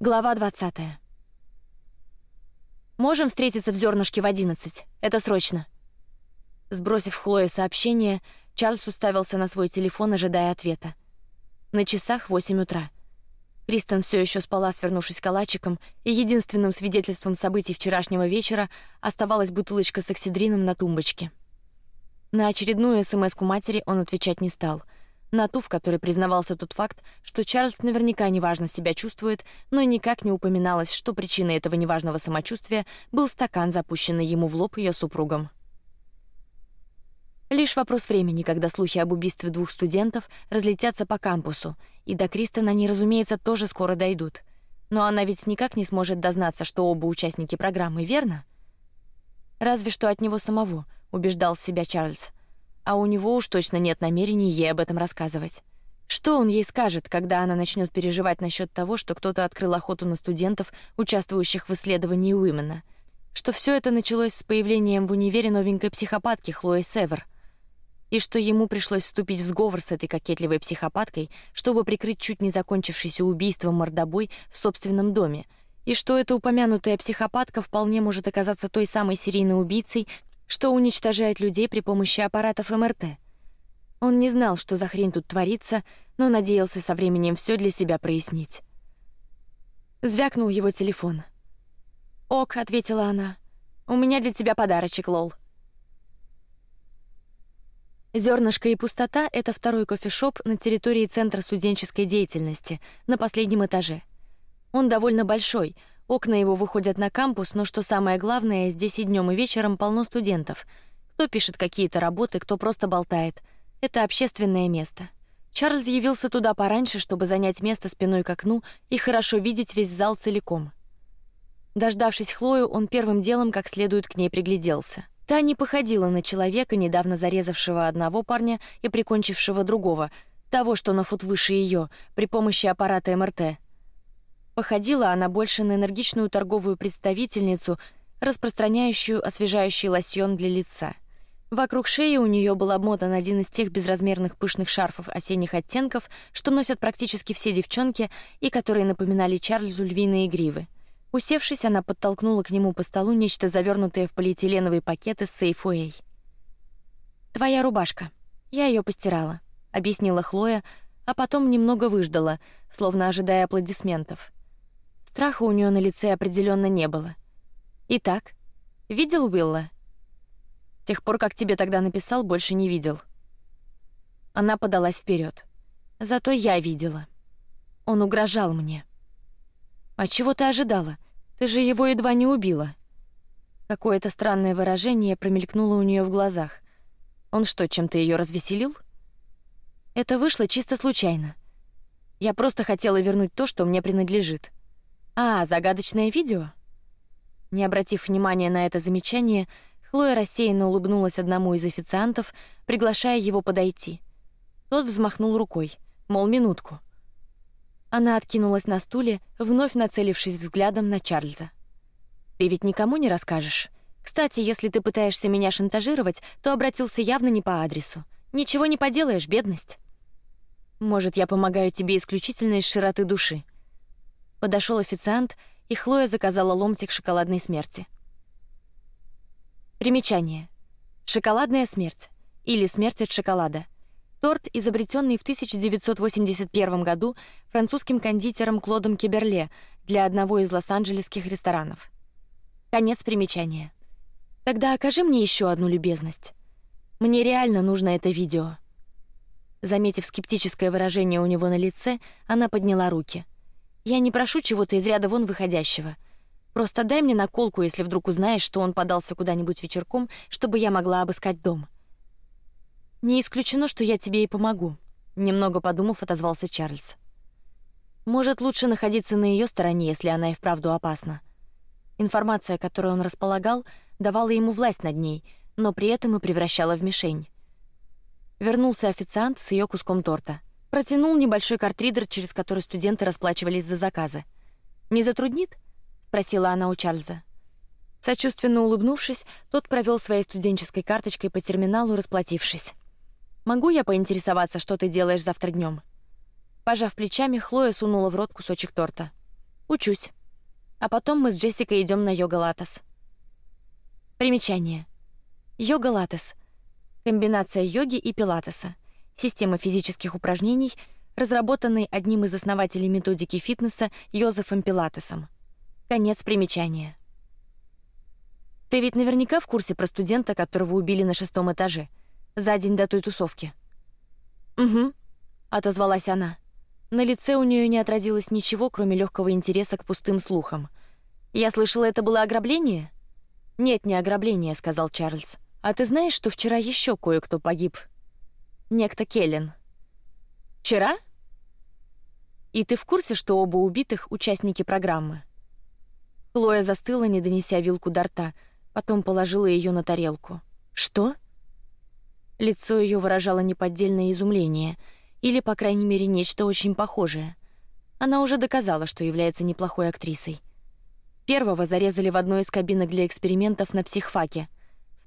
Глава двадцатая. Можем встретиться в зернышке в одиннадцать. Это срочно. Сбросив Хлое сообщение, Чарльз уставился на свой телефон, ожидая ответа. На часах восемь утра. Кристен все еще спала, свернувшись калачиком, и единственным свидетельством событий вчерашнего вечера оставалась бутылочка с оксидрином на тумбочке. На очередную СМСку матери он отвечать не стал — на ту, в которой признавался тот факт, что Чарльз наверняка неважно себя чувствует, но никак не упоминалось, что причиной этого неважного самочувствия был стакан, запущенный ему в лоб ее супругом. Лишь вопрос времени, когда слухи об убийстве двух студентов разлетятся по кампусу, и до Кристен они, разумеется, тоже скоро дойдут. Но она ведь никак не сможет дознаться, что оба участники программы, верно? Разве что от него самого, убеждал себя Чарльз а у него уж точно нет намерений ей об этом рассказывать. Что он ей скажет, когда она начнет переживать насчет того, что кто-то открыл охоту на студентов, участвующих в исследовании Уимена? Что все это началось с появлением в универе новенькой психопатки Хлои Север, и что ему пришлось вступить в сговор с этой кокетливой психопаткой, чтобы прикрыть чуть не закончившееся убийством мордобой в собственном доме, и что эта упомянутая психопатка вполне может оказаться той самой серийной убийцей, что уничтожает людей при помощи аппаратов МРТ. Он не знал, что за хрень тут творится, но надеялся со временем все для себя прояснить. Звякнул его телефон. "Ок", ответила она. "У меня для тебя подарочек, лол". Зернышко и пустота — это второй кофешоп на территории центра студенческой деятельности на последнем этаже. Он довольно большой, Окна его выходят на кампус, но что самое главное, здесь и днем и вечером полно студентов. Кто пишет какие-то работы, кто просто болтает. Это общественное место. Чарльз явился туда пораньше, чтобы занять место спиной к окну и хорошо видеть весь зал целиком. Дождавшись Хлою, он первым делом как следует к ней пригляделся. Та не походила на человека, недавно зарезавшего одного парня и прикончившего другого, того, что на фут выше ее, при помощи аппарата МРТ. Походила она больше на энергичную торговую представительницу, распространяющую освежающий лосьон для лица. Вокруг шеи у нее был обмотан один из тех безразмерных пышных шарфов осенних оттенков, что носят практически все девчонки и которые напоминали Чарльзу львиные гривы. Усевшись, она подтолкнула к нему по столу нечто завернутое в полиэтиленовый пакет из Сейфуэй. Твоя рубашка. Я ее постирала, объяснила Хлоя, а потом немного выждала, словно ожидая аплодисментов. Страха у нее на лице определенно не было. Итак, видел Уилла? С тех пор, как тебе тогда написал, больше не видел. Она подалась вперед. Зато я видела. Он угрожал мне. А чего ты ожидала? Ты же его едва не убила. Какое-то странное выражение промелькнуло у нее в глазах. Он что, чем-то ее развеселил? Это вышло чисто случайно. Я просто хотела вернуть то, что мне принадлежит. А, загадочное видео. Не обратив внимания на это замечание, Хлоя рассеянно улыбнулась одному из официантов, приглашая его подойти. Тот взмахнул рукой, мол, минутку. Она откинулась на стуле, вновь нацелившись взглядом на Чарльза. Ты ведь никому не расскажешь. Кстати, если ты пытаешься меня шантажировать, то обратился явно не по адресу. Ничего не поделаешь, бедность. Может, я помогаю тебе исключительно из широты души. Подошел официант, и Хлоя заказала ломтик шоколадной смерти. Примечание: шоколадная смерть или смерть от шоколада. Торт, изобретенный в 1981 году французским кондитером Клодом Кеберле для одного из лос-анджелесских ресторанов. Конец примечания. Тогда окажи мне еще одну любезность. Мне реально нужно это видео. Заметив скептическое выражение у него на лице, она подняла руки. Я не прошу чего-то из ряда вон выходящего. Просто дай мне наколку, если вдруг узнаешь, что он подался куда-нибудь вечерком, чтобы я могла обыскать дом. Не исключено, что я тебе и помогу. Немного подумав, отозвался Чарльз. Может, лучше находиться на ее стороне, если она и вправду опасна. Информация, которой он располагал, давала ему власть над ней, но при этом и превращала в мишень. Вернулся официант с ее куском торта. Протянул небольшой картридер, через который студенты расплачивались за заказы. Не затруднит? спросила она у Чарльза. Сочувственно улыбнувшись, тот провел своей студенческой карточкой по терминалу, расплатившись. Могу я поинтересоваться, что ты делаешь завтра днем? Пожав плечами, Хлоя сунула в рот кусочек торта. Учусь. А потом мы с Джессикой идем на йога латес. Примечание. Йога латес — комбинация йоги и пилатеса, система физических упражнений, разработанной одним из основателей методики фитнеса Йозефом Пилатесом. Конец примечания. Ты ведь наверняка в курсе про студента, которого убили на шестом этаже за день до той тусовки. Угу, отозвалась она. На лице у нее не отразилось ничего, кроме легкого интереса к пустым слухам. Я слышала, это было ограбление. Нет, не ограбление, сказал Чарльз. А ты знаешь, что вчера еще кое-кто погиб? Некто Келлен. Вчера? И ты в курсе, что оба убитых участники программы? Хлоя застыла, не донеся вилку до рта, потом положила ее на тарелку. Что? Лицо ее выражало неподдельное изумление, или, по крайней мере, нечто очень похожее. Она уже доказала, что является неплохой актрисой. Первого зарезали в одной из кабинок для экспериментов на психфаке.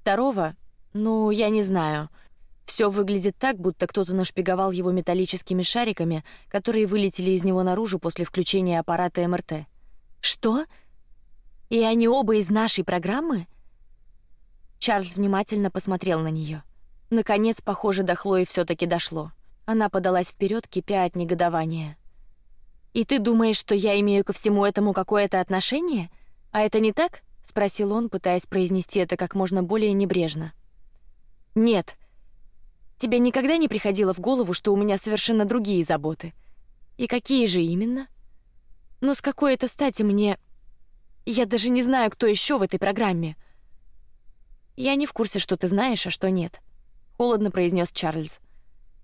Второго, ну, я не знаю. Все выглядит так, будто кто-то нашпиговал его металлическими шариками, которые вылетели из него наружу после включения аппарата МРТ. Что? И они оба из нашей программы? Чарльз внимательно посмотрел на нее. Наконец, похоже, до Хлои все-таки дошло. Она подалась вперед, кипя от негодования. И ты думаешь, что я имею ко всему этому какое-то отношение? А это не так? – спросил он, пытаясь произнести это как можно более небрежно. Нет. Тебе никогда не приходило в голову, что у меня совершенно другие заботы? И какие же именно? Но с какой это стати мне? Я даже не знаю, кто еще в этой программе. Я не в курсе, что ты знаешь, а что нет. Холодно произнес Чарльз.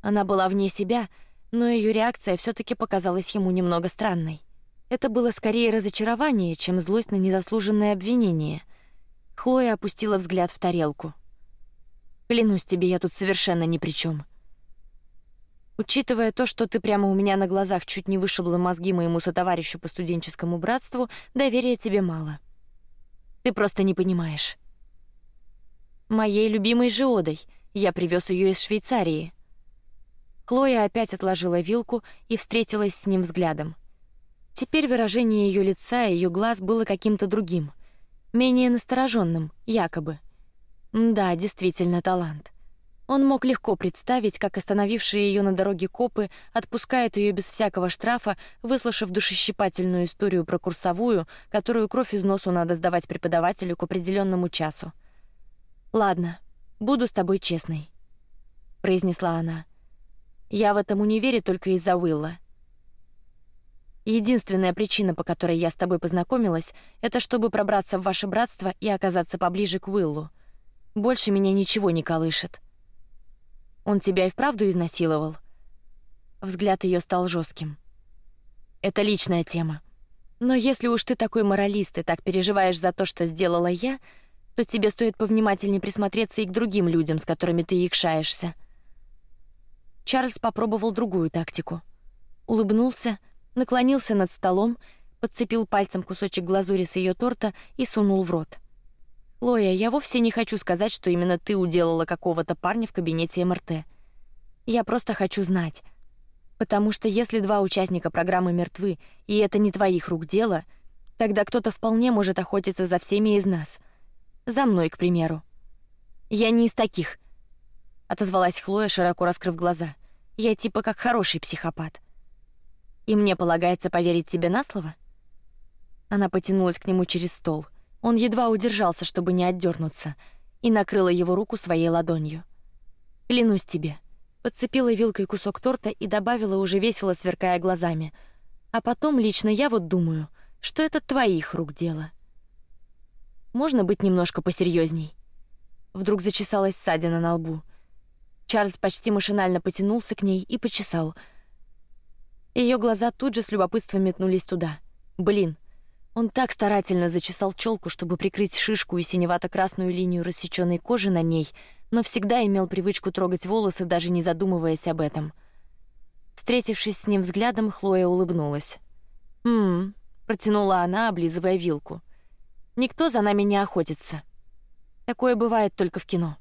Она была вне себя но ее реакция все-таки показалась ему немного странной. Это было скорее разочарование, чем злость на незаслуженное обвинение. Хлоя опустила взгляд в тарелку. Клянусь тебе, я тут совершенно ни при чем. Учитывая то, что ты прямо у меня на глазах чуть не вышибла мозги моему сотоварищу по студенческому братству, доверия тебе мало. Ты просто не понимаешь. Моей любимой Жиодой. Я привез ее из Швейцарии. Хлоя опять отложила вилку и встретилась с ним взглядом. Теперь выражение ее лица и ее глаз было каким-то другим, менее настороженным, якобы. Да, действительно талант. Он мог легко представить, как остановившие ее на дороге копы отпускают ее без всякого штрафа, выслушав душещипательную историю про курсовую, которую кровь из носу надо сдавать преподавателю к определенному часу. Ладно, буду с тобой честной, произнесла она. Я в этом универе только из-за Уилла. Единственная причина, по которой я с тобой познакомилась, это чтобы пробраться в ваше братство и оказаться поближе к Уиллу. Больше меня ничего не колышет. Он тебя и вправду изнасиловал. Взгляд ее стал жестким. Это личная тема. Но если уж ты такой моралист и так переживаешь за то, что сделала я, то тебе стоит повнимательнее присмотреться и к другим людям, с которыми ты икшаешься. Чарльз попробовал другую тактику. Улыбнулся, наклонился над столом, подцепил пальцем кусочек глазури с ее торта и сунул в рот. Лоя, я вовсе не хочу сказать, что именно ты уделала какого-то парня в кабинете МРТ. Я просто хочу знать, потому что если два участника программы мертвы и это не твоих рук дело, тогда кто-то вполне может охотиться за всеми из нас. За мной, к примеру. Я не из таких отозвалась Хлоя, широко раскрыв глаза. Я типа как хороший психопат. И мне полагается поверить тебе на слово? Она потянулась к нему через стол. Он едва удержался, чтобы не отдернуться, и накрыла его руку своей ладонью. Клянусь тебе. Подцепила вилкой кусок торта и добавила уже весело, сверкая глазами. А потом лично я вот думаю, что это твоих рук дело. Можно быть немножко посерьезней. Вдруг зачесалась ссадина на лбу. Чарльз почти машинально потянулся к ней и почесал. Ее глаза тут же с любопытством метнулись туда. Блин, он так старательно зачесал челку, чтобы прикрыть шишку и синевато-красную линию рассеченной кожи на ней, но всегда имел привычку трогать волосы, даже не задумываясь об этом. Встретившись с ним взглядом, Хлоя улыбнулась. «М-м», протянула она, облизывая вилку. «Никто за нами не охотится. Такое бывает только в кино».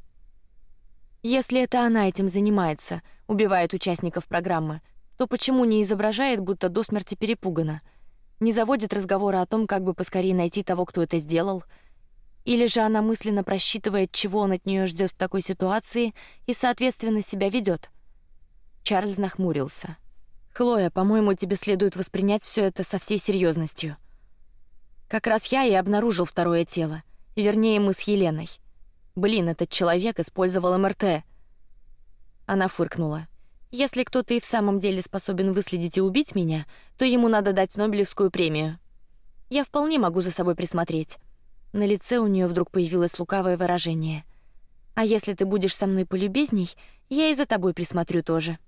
Если это она этим занимается, убивает участников программы, то почему не изображает, будто до смерти перепугана? Не заводит разговора о том, как бы поскорее найти того, кто это сделал, или же она мысленно просчитывает, чего он от нее ждет в такой ситуации и, соответственно, себя ведет. Чарльз нахмурился. Хлоя, по-моему, тебе следует воспринять все это со всей серьезностью. Как раз я и обнаружил второе тело, вернее мы с Еленой. Блин, этот человек использовал МРТ. Она фыркнула. Если кто-то и в самом деле способен выследить и убить меня, то ему надо дать Нобелевскую премию. Я вполне могу за собой присмотреть. На лице у нее вдруг появилось лукавое выражение. А если ты будешь со мной полюбезней, я и за тобой присмотрю тоже.